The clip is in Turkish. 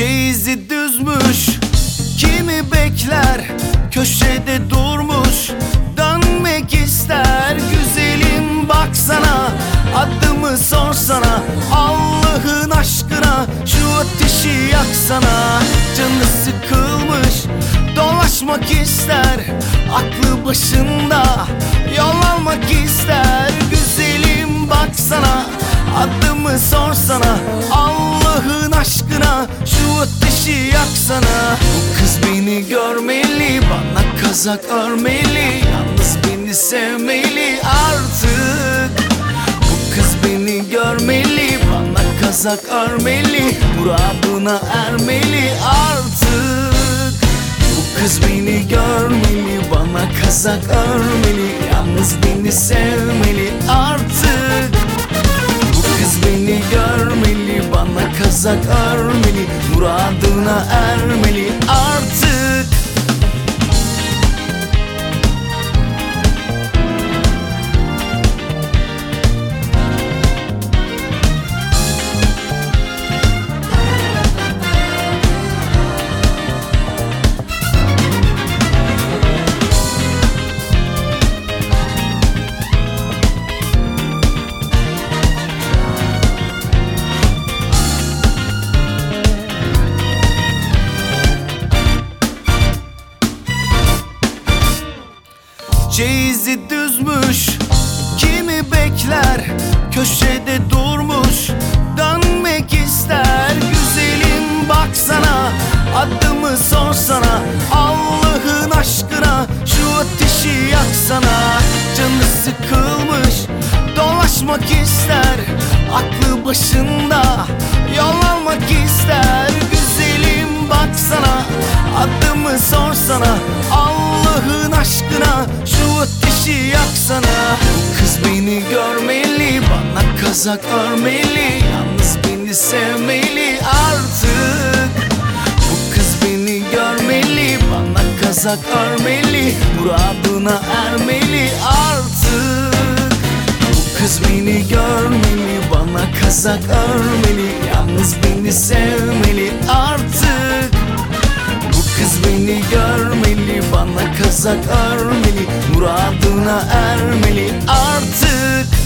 Ceyizi düzmüş Kimi bekler Köşede durmuş Dönmek ister. Güzelim baksana Adımı sorsana Allah'ın aşkına Şu ateşi yaksana. Canı sıkılmış Dolaşmak ister Aklı başında Yol almak ister. Güzelim baksana Adımı sorsana aşkına Şu ateşi yaksana. Bu kız beni görmeli Bana kazak örmeli. Yalnız beni sevmeli artık. Bu kız beni görmeli Bana kazak örmeli. Muradına ermeli artık. Bu kız beni görmeli Bana kazak örmeli. Yalnız beni sevmeli Kazak örmeli Muradına ermeli Ceyizi düzmüş. Kimi bekler Köşede durmuş. Dönmek ister Güzelim baksana. Adımı sorsana Allah'ın aşkına. Şu ateşi yaksana Canı sıkılmış. Dolaşmak ister Aklı başında. Yol almak ister Güzelim baksana. Adımı sorsana aşkına Şu ateşi yaksana. Bu kız beni görmeli Bana kazak örmeli. Yalnız beni sevmeli artık. Bu kız beni görmeli Bana kazak örmeli. Muradına ermeli artık. Bu kız beni görmeli Bana kazak örmeli. Yalnız Örmeli Muradına ermeli. Artık